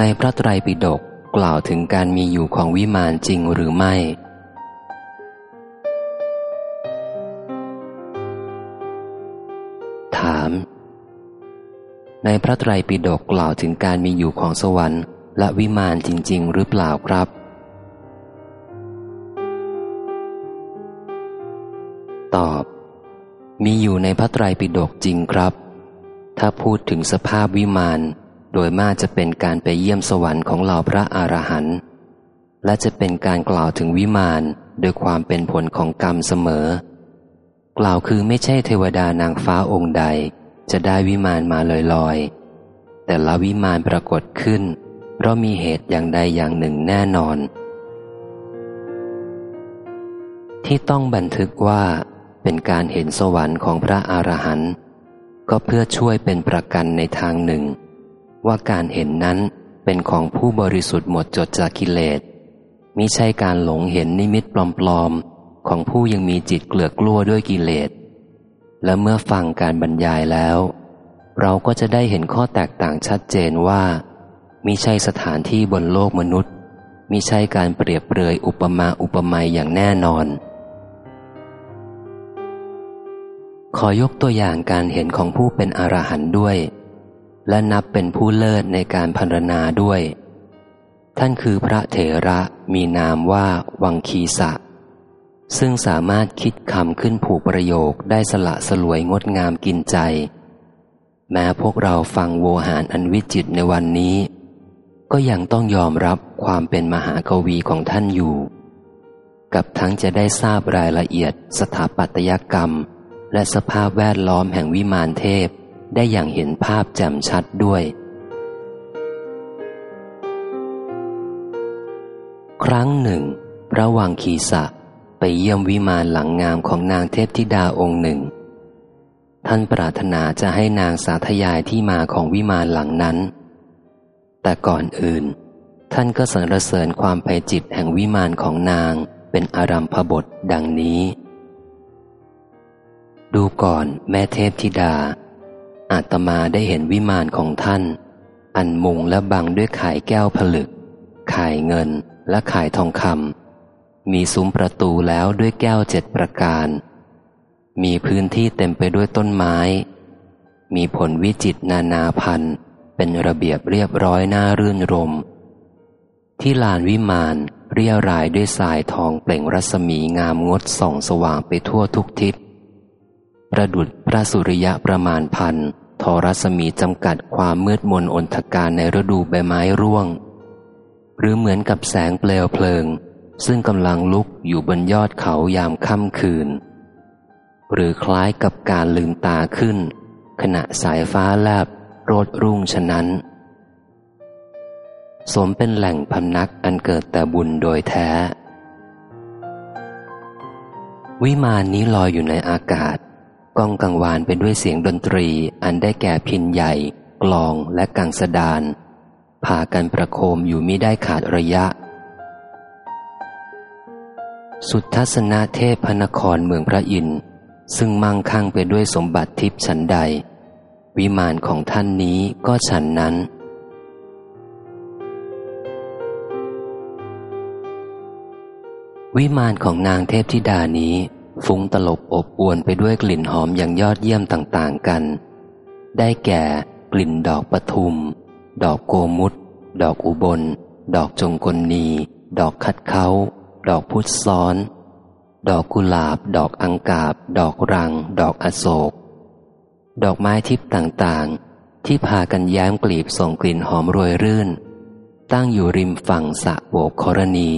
ในพระไตรปิฎกกล่าวถึงการมีอยู่ของวิมานจริงหรือไม่ ถาม ในพระไตรปิฎกกล่าวถึงการมีอยู่ของสวรรค์ และวิมานจริง ๆ หรือเปล่าครับ ตอบ มีอยู่ในพระไตรปิฎกจริงครับ ถ้าพูดถึงสภาพวิมาน โดยมากจะเป็นการไปเยี่ยมสวรรค์ของเหล่าพระอรหันต์และจะเป็นการกล่าวถึงวิมานโดยความเป็นผลของกรรมเสมอ กล่าวคือไม่ใช่เทวดานางฟ้าองค์ใด จะได้วิมานมาลอยๆแต่ละวิมานปรากฏขึ้น เพราะมีเหตุอย่างใดอย่างหนึ่งแน่นอน ที่ต้องบันทึกว่าเป็นการเห็นสวรรค์ของพระอรหันต์ก็เพื่อช่วยเป็นประกันในทางหนึ่ง ว่าการเห็นนั้นเป็นของผู้บริสุทธิ์หมดจดจากกิเลสมิใช่การหลงเห็นนิมิตปลอมๆ ของผู้ยังมีจิตเกลือกลัวด้วยกิเลส และเมื่อฟังการบรรยายแล้ว เราก็จะได้เห็นข้อแตกต่างชัดเจนว่ามิใช่สถานที่บนโลกมนุษย์มิใช่การเปรียบเปรยอุปมาอุปไมยอย่างแน่นอน ขอยกตัวอย่างการเห็นของผู้เป็นอรหันต์ด้วย และนับเป็นผู้เลิศในการพรรณนาด้วย ท่านคือพระเถระมีนามว่าวังคีสะ ซึ่งสามารถคิดคำขึ้นผูกประโยคได้สละสลวยงดงามกินใจ แม้พวกเราฟังโวหารอันวิจิตในวันนี้ ก็ยังต้องยอมรับความเป็นมหากวีของท่านอยู่ กับทั้งจะได้ทราบรายละเอียดสถาปัตยกรรม และสภาพแวดล้อมแห่งวิมานเทพ ได้อย่างเห็นภาพแจ่มชัดด้วย ครั้งหนึ่ง พระวังคีสะไปเยี่ยมวิมานหลังงามของนางเทพธิดาองค์หนึ่ง ท่านปรารถนาจะให้นางสาธยายที่มาของวิมานหลังนั้น แต่ก่อนอื่น ท่านก็สรรเสริญความไพจิตแห่งวิมานของนางเป็นอารัมพบทดังนี้ ดูก่อนแม่เทพธิดา อาตมาได้เห็นวิมานของท่าน อันมุงและบังด้วยข่ายแก้วผลึก ข่ายเงินและข่ายทองคำมีซุ้มประตูแล้วด้วยแก้วเจ็ดประการ มีพื้นที่เต็มไปด้วยต้นไม้ มีผลวิจิตนานาพันธ์เป็นระเบียบเรียบร้อยน่ารื่นรม ที่ลานวิมานเรียรายด้วยสายทองเปล่งรัศมีงามงดส่องสว่างไปทั่วทุกทิศ ประดุดพระสุริยะประมาณพันทอรัศมีจำกัดความมืดมนอนทการในฤดูใบไม้ร่วง หรือเหมือนกับแสงเปลวเพลิง ซึ่งกำลังลุกอยู่บนยอดเขายามค่ำคืน หรือคล้ายกับการลืมตาขึ้น ขณะสายฟ้าแลบโรดรุ่งฉะนั้น สมเป็นแหล่งพำนักอันเกิดแต่บุญโดยแท้ วิมานนี้ลอยอยู่ในอากาศ ก้องกังวานไปด้วยเสียงดนตรีอันได้แก่พินใหญ่ กลองและกังสดานพากันประโคมอยู่มิได้ขาดระยะ สุทัศนเทพพนครเมืองพระอินทร์ซึ่งมั่งคั่งไปด้วยสมบัติทิพย์ฉันใด วิมานของท่านนี้ก็ฉันนั้น วิมานของนางเทพธิดานี้ ฟุ้งตลบอบอวนไปด้วยกลิ่นหอมอย่างยอดเยี่ยมต่างๆกัน ได้แก่กลิ่นดอกปทุม ดอกโกมุตดอกอุบล ดอกจงกลนี ดอกคัดเขา ดอกพุทธซ้อน ดอกกุหลาบ ดอกอังกาบ ดอกรัง ดอกอโศก ดอกไม้ทิพย์ต่างๆ ที่พากันแย้มกลีบส่งกลิ่นหอมรวยรื่น ตั้งอยู่ริมฝั่งสะโบกครณี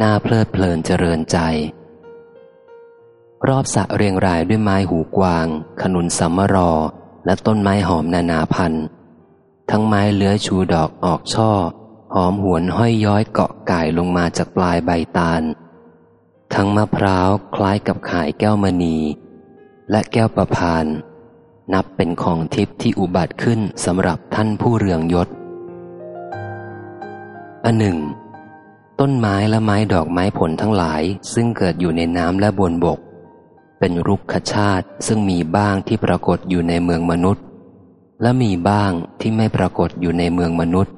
น่าเพลิดเพลินเจริญใจ รอบสะเรียงรายด้วยไม้หูกวาง ขนุนสัมมรอ และต้นไม้หอมนานาพันธุ์ทั้งไม้เลื้อยชูดอกออกช่อ หอมหวนห้อยย้อยเกาะก่ายลงมาจากปลายใบตาล ทั้งมะพร้าวคล้ายกับขายแก้วมณี และแก้วประพาน นับเป็นของทิพย์ที่อุบัติขึ้นสำหรับท่านผู้เรืองยศอันหนึ่ง ต้นไม้และไม้ดอกไม้ผลทั้งหลายซึ่งเกิดอยู่ในน้ำและบนบก เป็นรุกขชาติซึ่งมีบ้างที่ปรากฏอยู่ในเมืองมนุษย์ และมีบ้างที่ไม่ปรากฏอยู่ในเมืองมนุษย์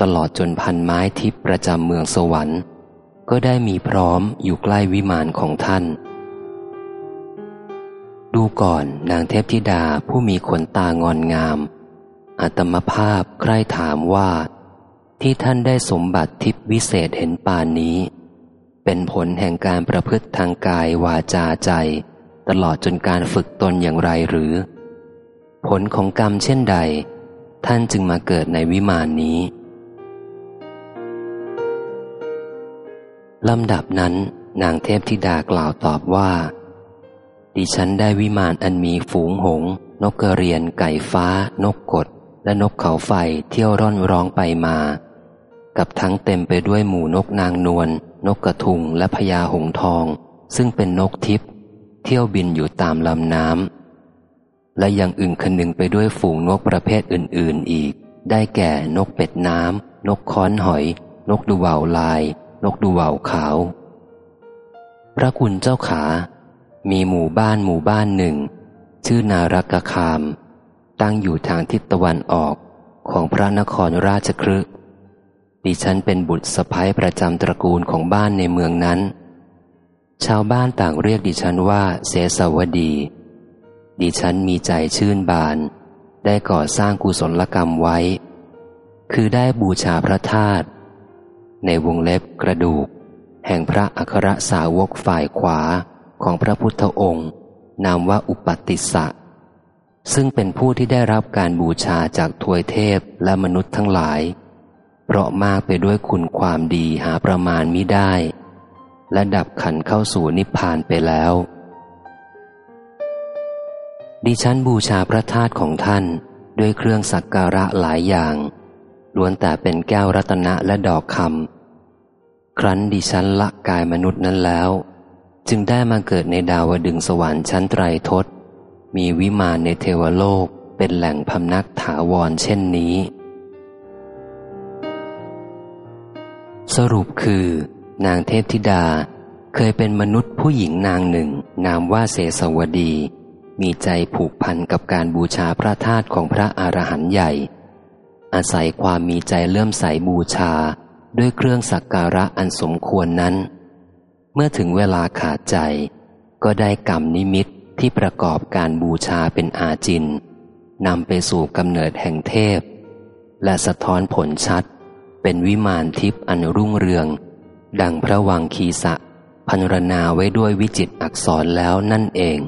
ตลอดจนพันไม้ทิพย์ประจำเมืองสวรรค์ ก็ได้มีพร้อมอยู่ใกล้วิมานของท่าน ดูก่อนนางเทพธิดาผู้มีขนตางอนงามอัตมภาพใคร่ถามว่า ที่ท่านได้สมบัติทิพย์วิเศษเห็นปานนี้ เป็นผลแห่งการประพฤติทางกายวาจาใจ ตลอดจนการฝึกตนอย่างไรหรือ ผลของกรรมเช่นใด ท่านจึงมาเกิดในวิมานนี้ลำดับนั้น นางเทพธิดากล่าวตอบว่า ดิฉันได้วิมานอันมีฝูงหง นกกระเรียนไก่ฟ้า นกกด และนกเขาไฟเที่ยวร่อนร้องไปมา กับทั้งเต็มไปด้วยหมู่นกนางนวล นกกระทุงและพญาหงทอง ซึ่งเป็นนกทิพย์เที่ยวบินอยู่ตามลำน้ำและยังอึ่งคนึงไปด้วยฝูงนกประเภทอื่น ๆ อีก ได้แก่นกเป็ดน้ำนกค้อนหอย นกดูว่าวลาย นกดูว่าวขาว พระคุณเจ้าขา มีหมู่บ้านหมู่บ้านหนึ่ง ชื่อนารกคาม ตั้งอยู่ทางทิศตะวันออกของพระนครราชครึ ดิฉันเป็นบุตรสะพ้ายประจำตระกูลของบ้านในเมืองนั้น ชาวบ้านต่างเรียกดิฉันว่าเสสวดี ดิฉันมีใจชื่นบาน ได้ก่อสร้างกุศลกรรมไว้ คือได้บูชาพระธาตุในวงเล็บกระดูก แห่งพระอัครสาวกฝ่ายขวาของพระพุทธองค์ นามว่าอุปติสสะซึ่งเป็นผู้ที่ได้รับการบูชาจากทวยเทพและมนุษย์ทั้งหลาย เพราะมากไปด้วยคุณความดีหาประมาณมิได้ และดับขันเข้าสู่นิพพานไปแล้ว ดิฉันบูชาพระธาตุของท่านด้วยเครื่องสักการะหลายอย่างล้วนแต่เป็นแก้วรัตนะและดอกคำครั้นดิฉันละกายมนุษย์นั้นแล้ว จึงได้มาเกิดในดาวดึงสวรรค์ชั้นไตรทศมีวิมานในเทวโลกเป็นแหล่งพำนักถาวรเช่นนี้ สรุปคือ นางเทพธิดาเคยเป็นมนุษย์ผู้หญิงนางหนึ่ง นามว่าเสสวดี มีใจผูกพันกับการบูชาพระธาตุของพระอรหันต์ใหญ่ อาศัยความมีใจเลื่อมใสบูชาด้วยเครื่องสักการะอันสมควรนั้น เมื่อถึงเวลาขาดใจ ก็ได้กรรมนิมิตที่ประกอบการบูชาเป็นอาจินนำไปสู่กำเนิดแห่งเทพ และสะท้อนผลชัด เป็นวิมานทิพย์อันรุ่งเรือง ดังพระวังคีสะพันรนาไว้ด้วยวิจิตอักษรแล้วนั่นเอง